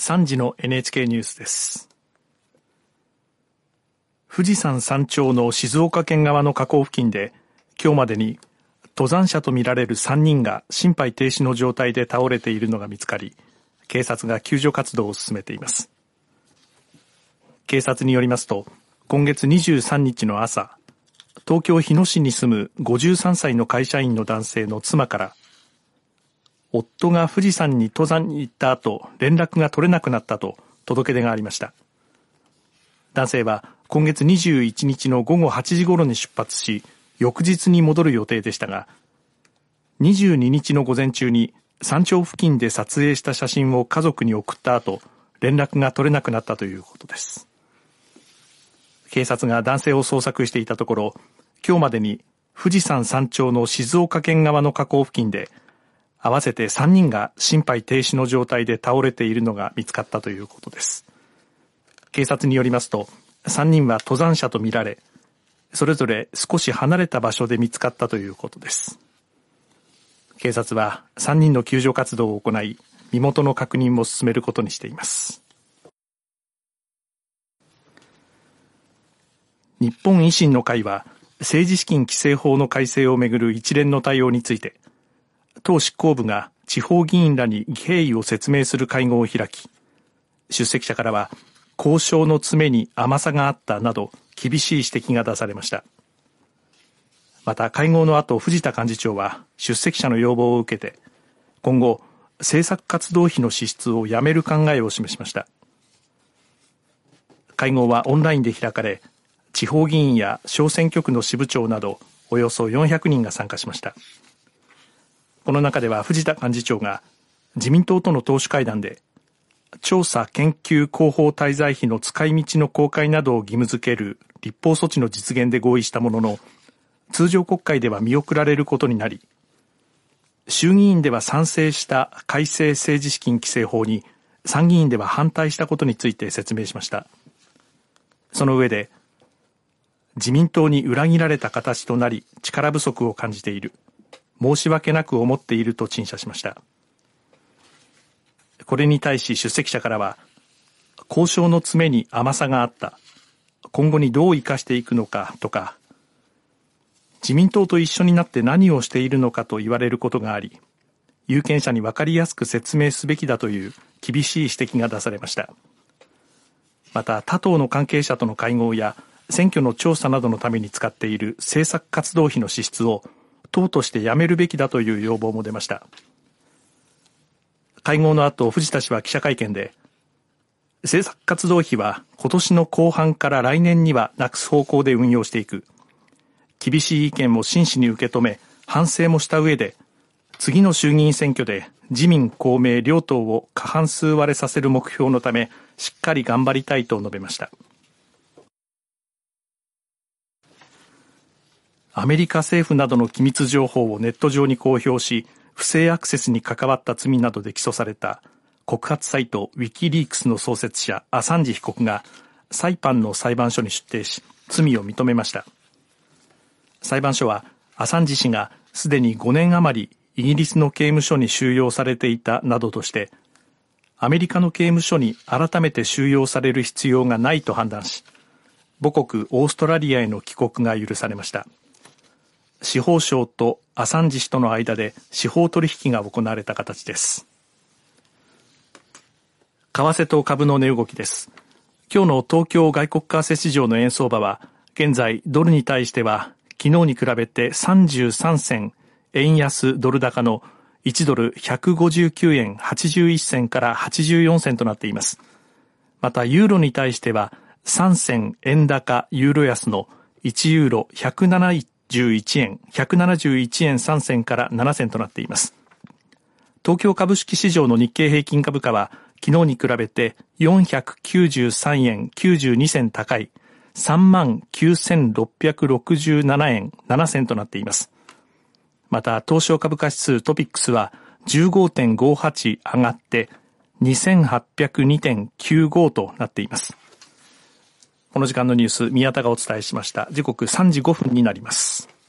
3時の NHK ニュースです。富士山山頂の静岡県側の河口付近で今日までに登山者とみられる3人が心肺停止の状態で倒れているのが見つかり警察が救助活動を進めています。警察によりますと今月23日の朝東京日野市に住む53歳の会社員の男性の妻から夫が富士山に登山に行った後連絡が取れなくなったと届け出がありました。男性は今月21日の午後8時ごろに出発し翌日に戻る予定でしたが22日の午前中に山頂付近で撮影した写真を家族に送った後連絡が取れなくなったということです。警察が男性を捜索していたところ今日までに富士山山頂の静岡県側の河口付近で合わせて3人が心肺停止の状態で倒れているのが見つかったということです。警察によりますと3人は登山者とみられそれぞれ少し離れた場所で見つかったということです。警察は3人の救助活動を行い身元の確認も進めることにしています。日本維新の会は政治資金規正法の改正をめぐる一連の対応について党執行部が地方議員らに経緯を説明する会合を開き、出席者からは、交渉の詰めに甘さがあったなど、厳しい指摘が出されました。また会合の後、藤田幹事長は出席者の要望を受けて、今後、政策活動費の支出をやめる考えを示しました。会合はオンラインで開かれ、地方議員や小選挙区の支部長などおよそ400人が参加しました。この中では藤田幹事長が自民党との党首会談で調査研究広報滞在費の使い道の公開などを義務付ける立法措置の実現で合意したものの通常国会では見送られることになり衆議院では賛成した改正政治資金規正法に参議院では反対したことについて説明しました。その上で自民党に裏切られた形となり力不足を感じている。申し訳なく思っていると陳謝しました。これに対し出席者からは交渉の詰めに甘さがあった。今後にどう生かしていくのかとか自民党と一緒になって何をしているのかと言われることがあり有権者に分かりやすく説明すべきだという厳しい指摘が出されました。また他党の関係者との会合や選挙の調査などのために使っている政策活動費の支出を党としてやめるべきだという要望も出ました。会合の後藤田氏は記者会見で政策活動費は今年の後半から来年にはなくす方向で運用していく。厳しい意見も真摯に受け止め反省もした上で次の衆議院選挙で自民公明両党を過半数割れさせる目標のためしっかり頑張りたいと述べました。アメリカ政府などの機密情報をネット上に公表し不正アクセスに関わった罪などで起訴された告発サイトウィキリークスの創設者アサンジ被告がサイパンの裁判所に出廷し罪を認めました。裁判所はアサンジ氏がすでに5年余りイギリスの刑務所に収容されていたなどとしてアメリカの刑務所に改めて収容される必要がないと判断し母国オーストラリアへの帰国が許されました。司法省とアサンジ氏との間で司法取引が行われた形です。為替と株の値動きです。今日の東京外国為替市場の円相場は現在ドルに対しては昨日に比べて33銭円安ドル高の1ドル159円81銭から84銭となっています。またユーロに対しては3銭円高ユーロ安の1ユーロ107 11円、171円3銭から7銭となっています。東京株式市場の日経平均株価は昨日に比べて493円92銭高い3万9667円7銭となっています。また東証株価指数トピックスは15.58上がって2802.95となっています。この時間のニュース、宮田がお伝えしました。時刻3時5分になります。